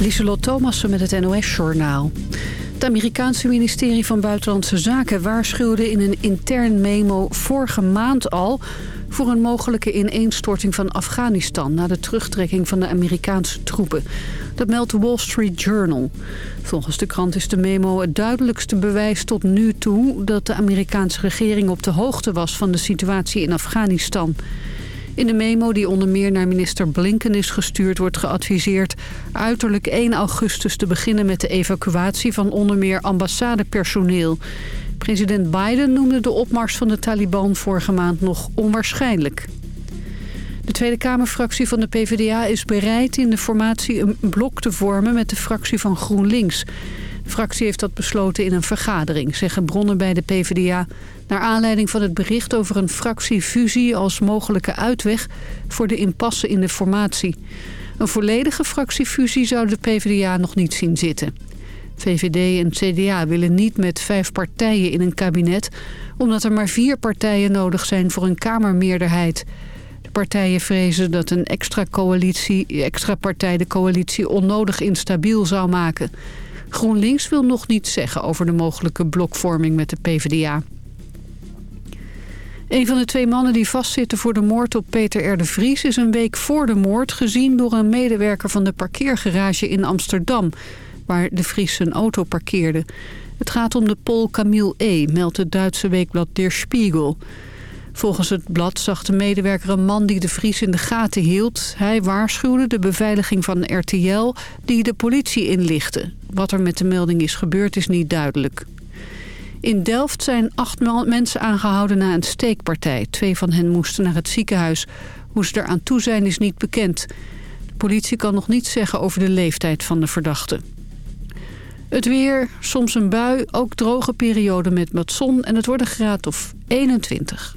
Lieselot Thomassen met het NOS-journaal. Het Amerikaanse ministerie van Buitenlandse Zaken waarschuwde in een intern memo vorige maand al... voor een mogelijke ineenstorting van Afghanistan... na de terugtrekking van de Amerikaanse troepen. Dat meldt de Wall Street Journal. Volgens de krant is de memo het duidelijkste bewijs tot nu toe... dat de Amerikaanse regering op de hoogte was van de situatie in Afghanistan... In de memo die onder meer naar minister Blinken is gestuurd... wordt geadviseerd uiterlijk 1 augustus te beginnen met de evacuatie... van onder meer ambassadepersoneel. President Biden noemde de opmars van de Taliban vorige maand nog onwaarschijnlijk. De Tweede Kamerfractie van de PvdA is bereid in de formatie een blok te vormen met de fractie van GroenLinks. Fractie heeft dat besloten in een vergadering, zeggen bronnen bij de PvdA... naar aanleiding van het bericht over een fractiefusie als mogelijke uitweg... voor de impasse in de formatie. Een volledige fractiefusie zou de PvdA nog niet zien zitten. VVD en CDA willen niet met vijf partijen in een kabinet... omdat er maar vier partijen nodig zijn voor een kamermeerderheid... De partijen vrezen dat een extra, coalitie, extra partij de coalitie onnodig instabiel zou maken. GroenLinks wil nog niets zeggen over de mogelijke blokvorming met de PvdA. Een van de twee mannen die vastzitten voor de moord op Peter R. de Vries... is een week voor de moord gezien door een medewerker van de parkeergarage in Amsterdam... waar de Vries zijn auto parkeerde. Het gaat om de Pol Camille E., meldt het Duitse weekblad Der Spiegel... Volgens het blad zag de medewerker een man die de Vries in de gaten hield. Hij waarschuwde de beveiliging van RTL die de politie inlichtte. Wat er met de melding is gebeurd is niet duidelijk. In Delft zijn acht mensen aangehouden na een steekpartij. Twee van hen moesten naar het ziekenhuis. Hoe ze er aan toe zijn is niet bekend. De politie kan nog niets zeggen over de leeftijd van de verdachte. Het weer, soms een bui, ook droge periode met wat zon... en het wordt een graad of 21.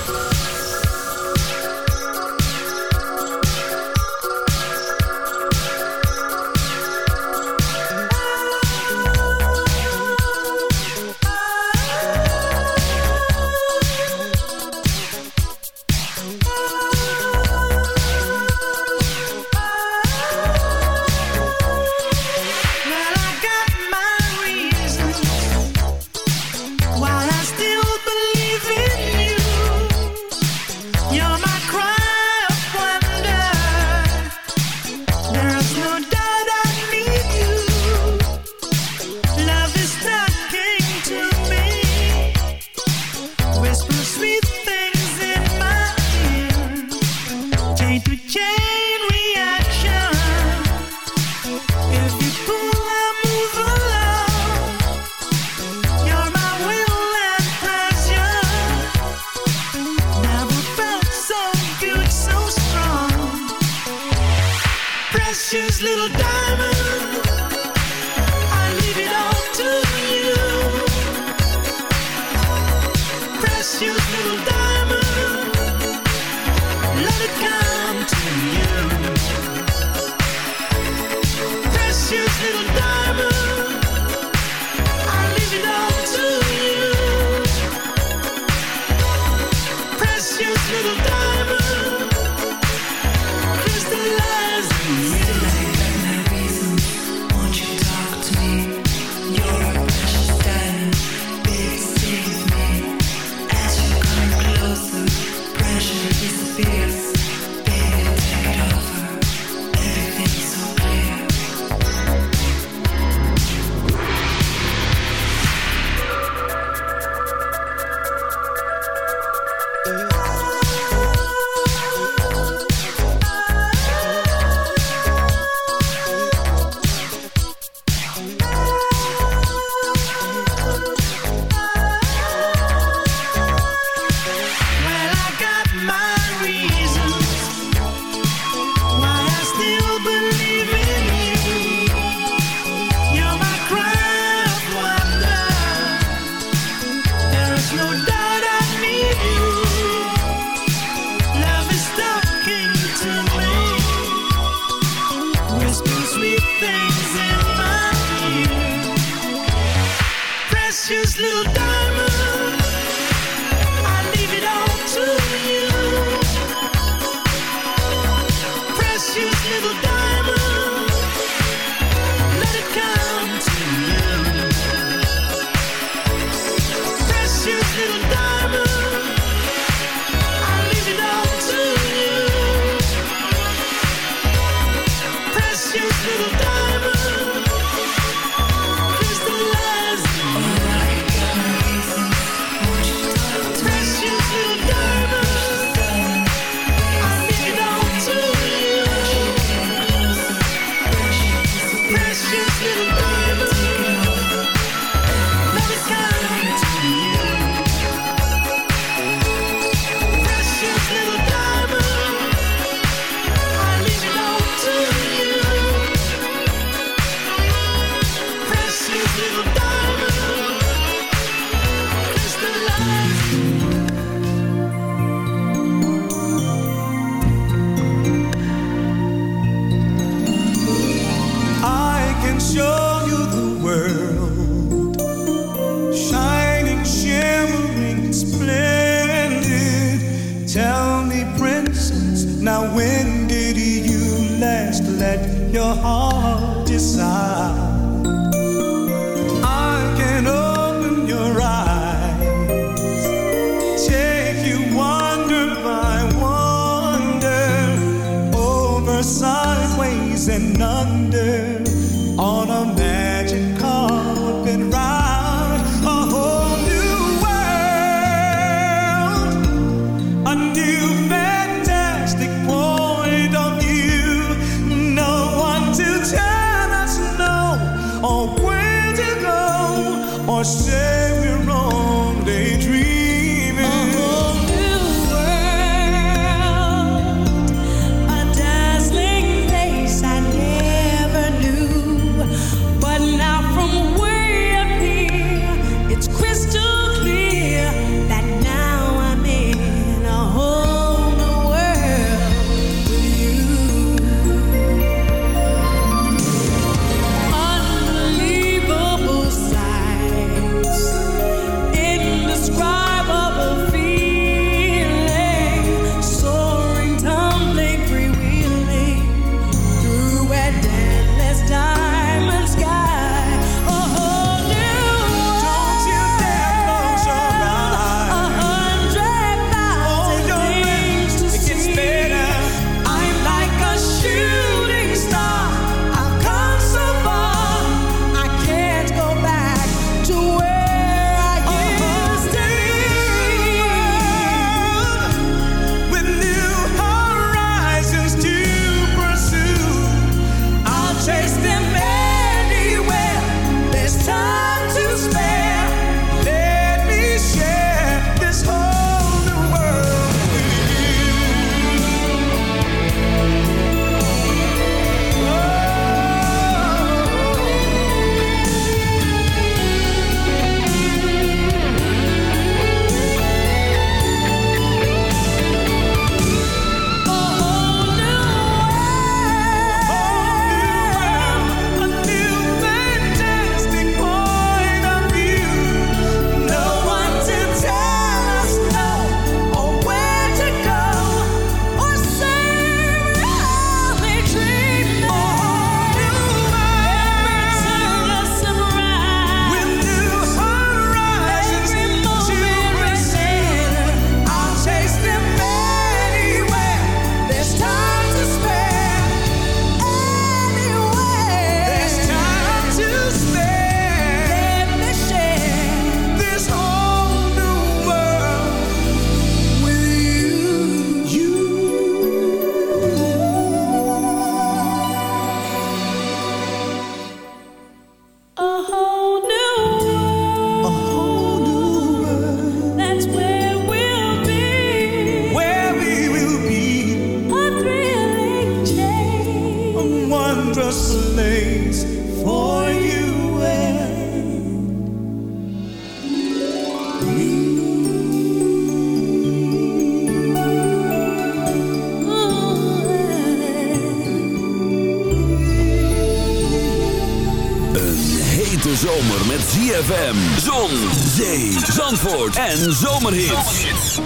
En zomerhits.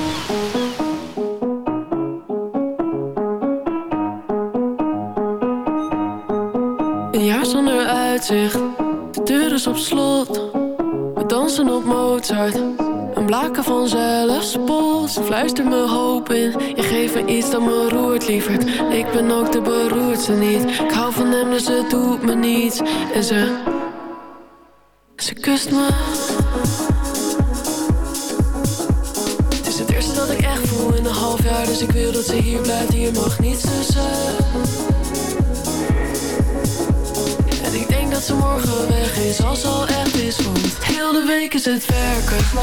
Een jaar zonder uitzicht. De deur is op slot. We dansen op Mozart. Een blaken van zelfspot. Fluister me hoop in. Je geeft me iets dat me roert, lieverd. Ik ben ook de beroerdste niet. Ik hou van hem, dus het doet me niets. En. Ze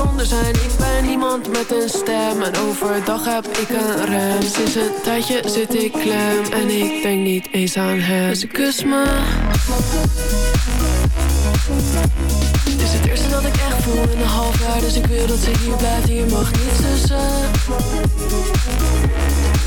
Ik zijn? Ik ben iemand met een stem en overdag heb ik een rem. Sinds een tijdje zit ik klem en ik denk niet eens aan hem. Ze kust me. Het is het eerste dat ik echt voel in een half jaar Dus ik wil dat ze hier blijft, hier mag niets tussen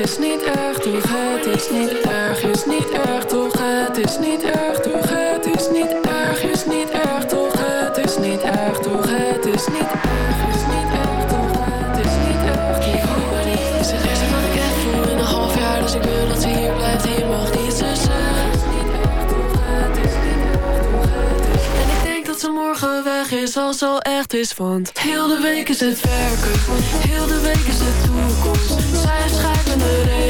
is niet erg toch, het is niet erg is niet erg toch, het is niet erg toch, het is niet erg is niet erg toch, het is niet erg toch, het is niet erg is, al echt is, want heel de week is het werken, heel de week is de toekomst. Zij schrijven de regels,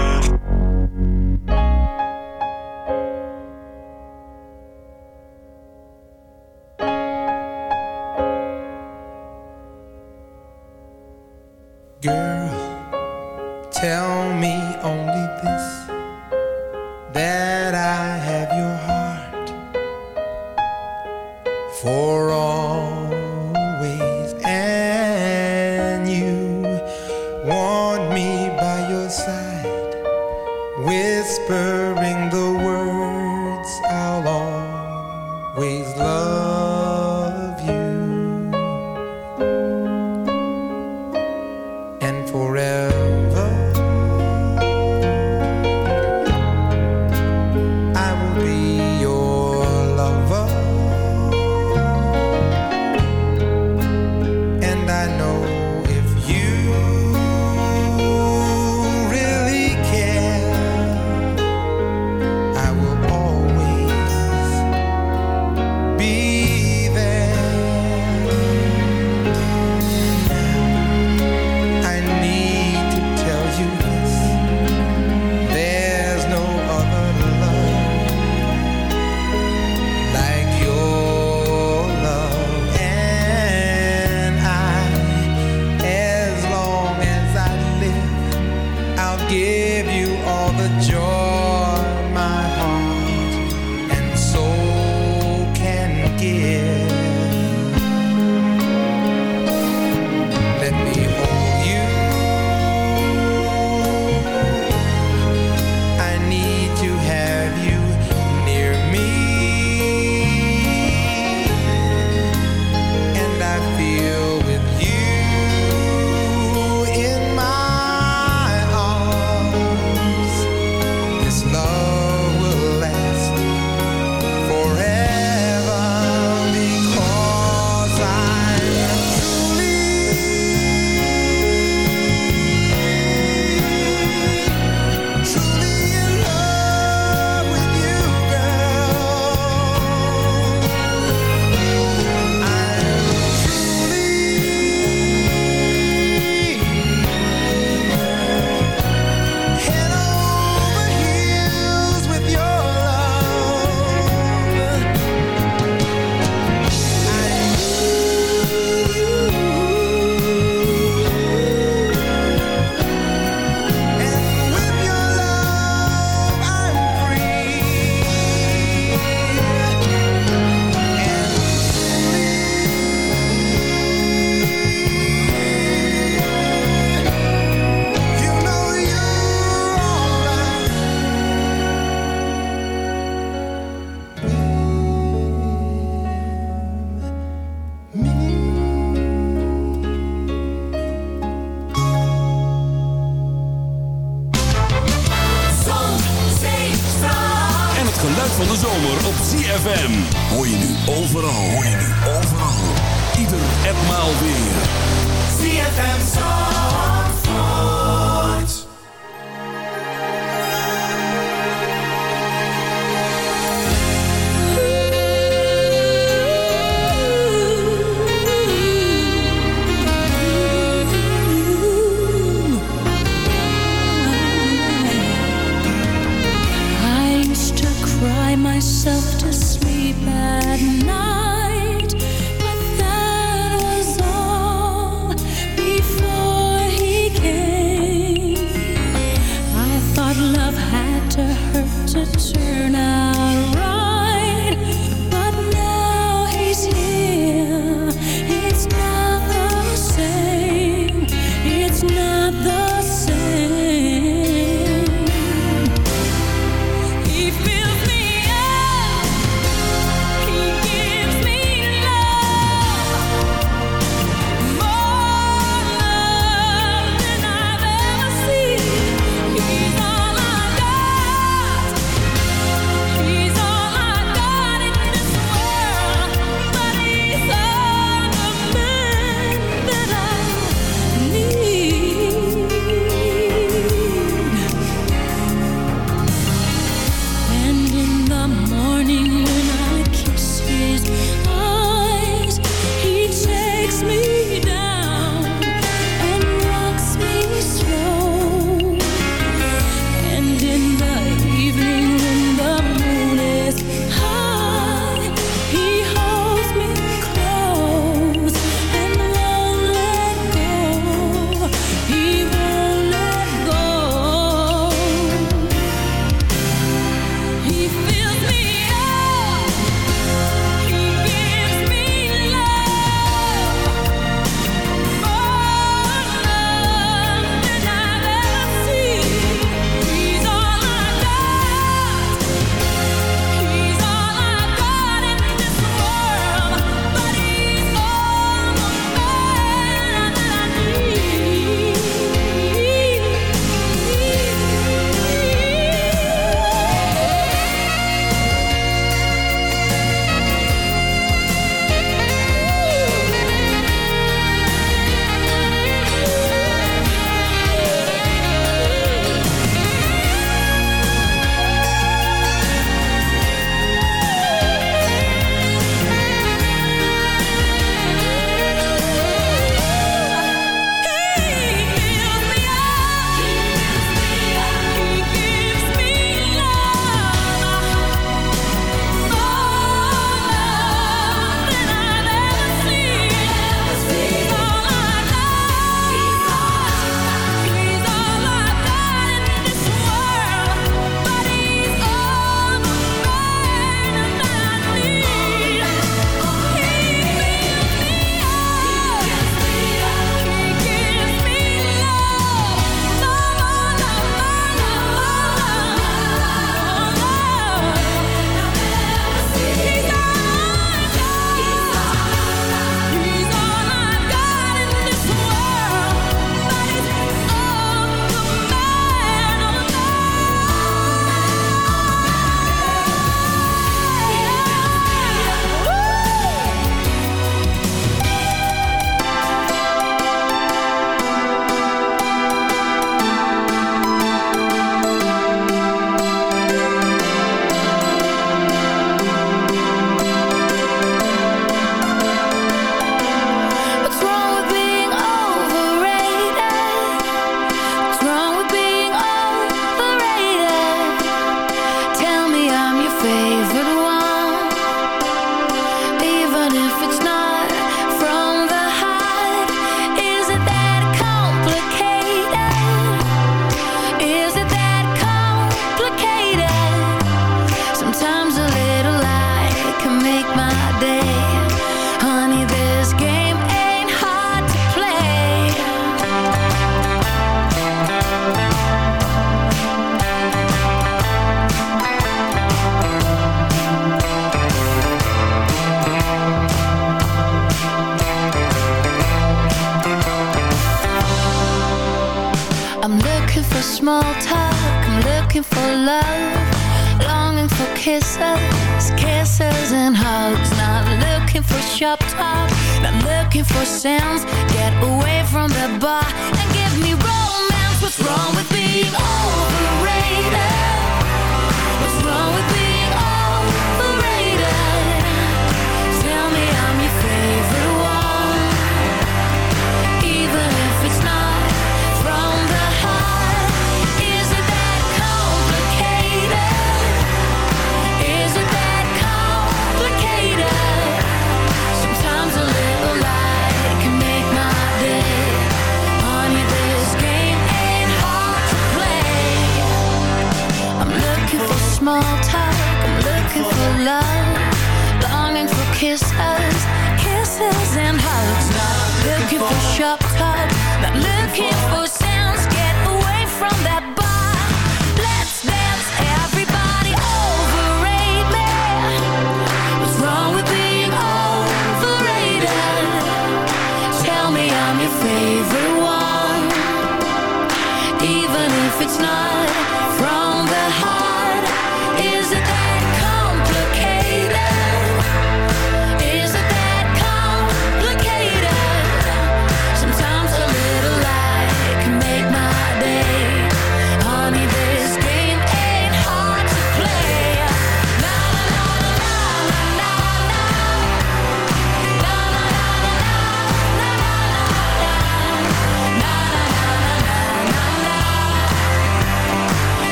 Girl, tell me only this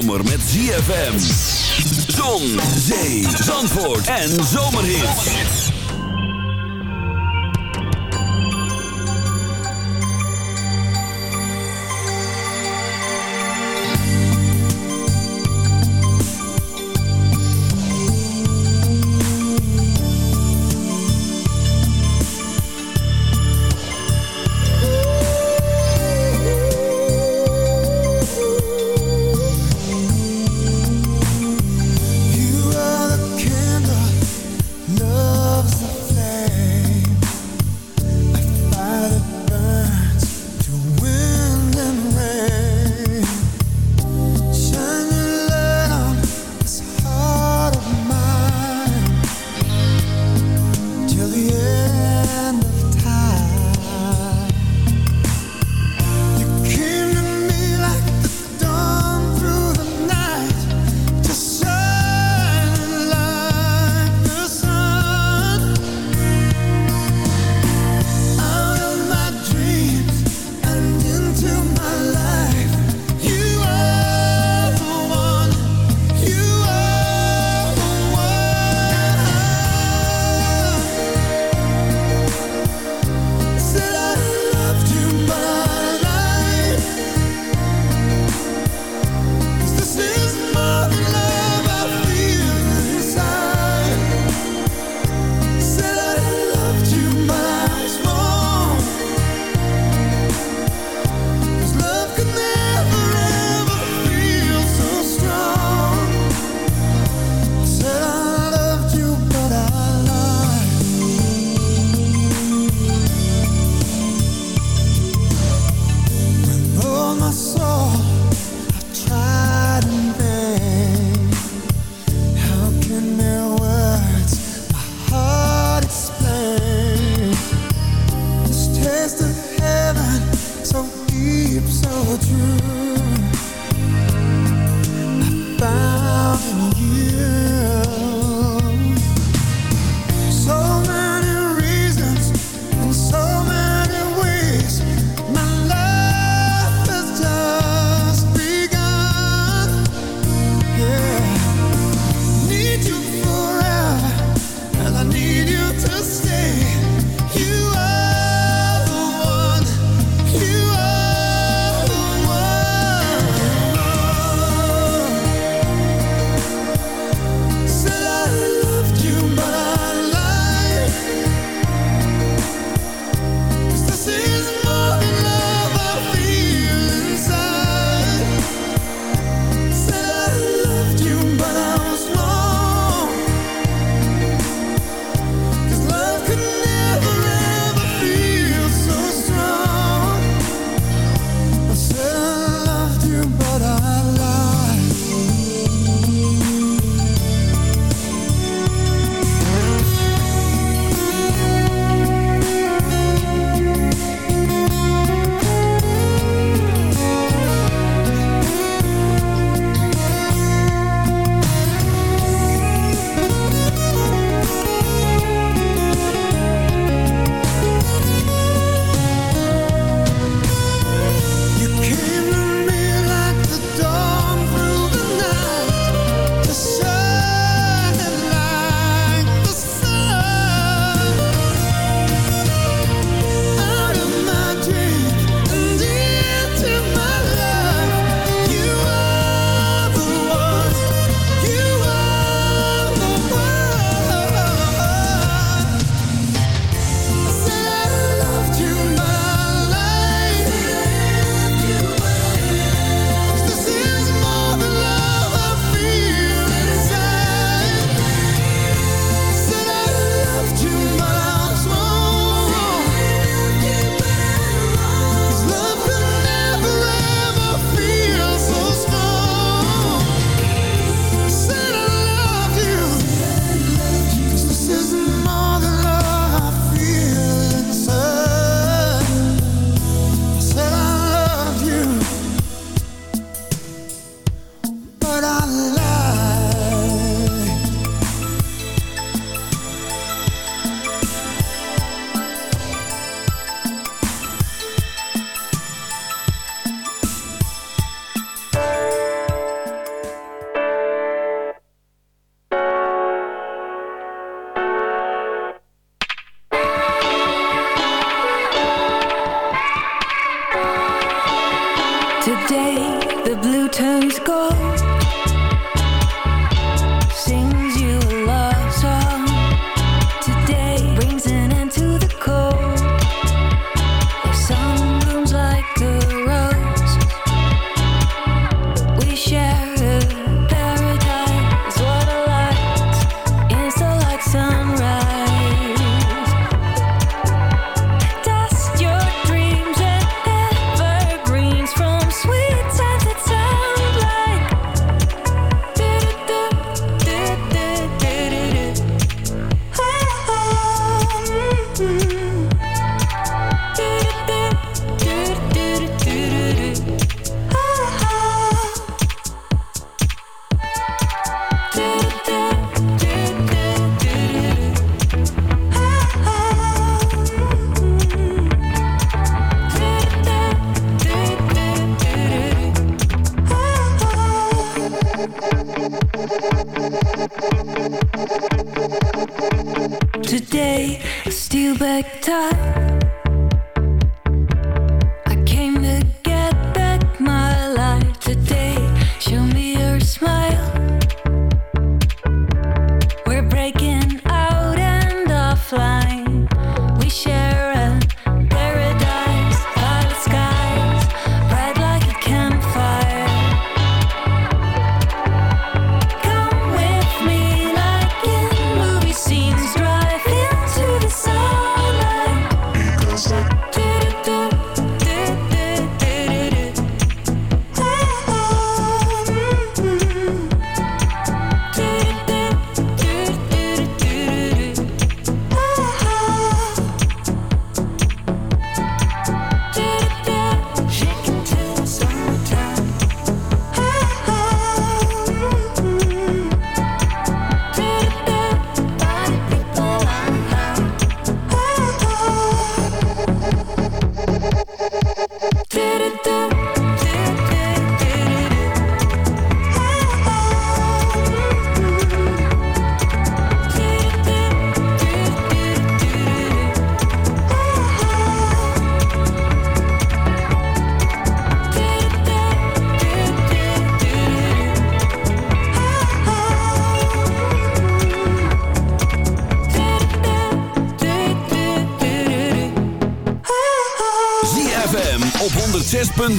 zomer met ZFM. Zon, zee, zandvoort en zomerhit.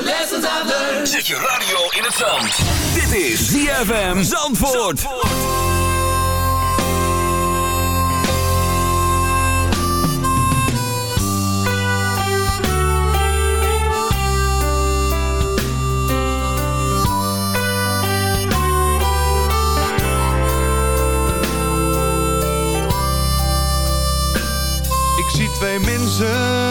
the lessons I've learned. Zet je radio in het zand. Dit is ZFM Zandvoort. Zandvoort. twee mensen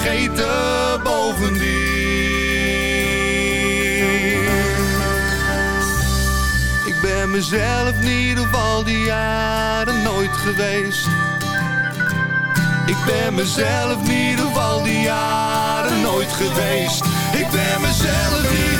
vergeten bovendien. Ik ben mezelf niet ieder al die jaren nooit geweest. Ik ben mezelf niet ieder geval die jaren nooit geweest. Ik ben mezelf niet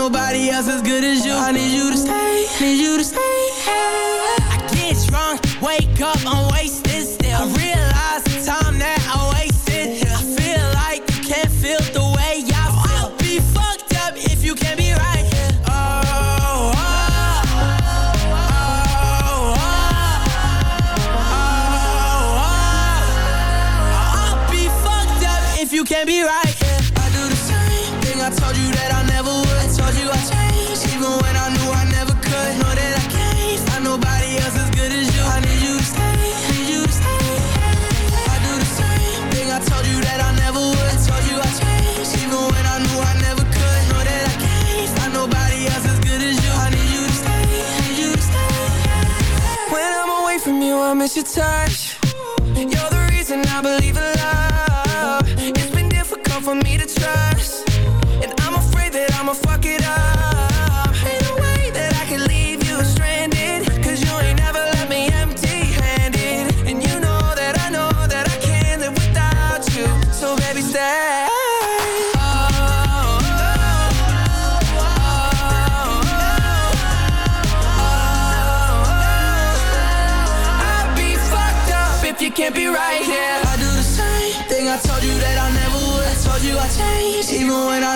Nobody else as good as you. I need you to stay, need you to stay. I get drunk, wake up, I'm wasted your touch.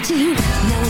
but you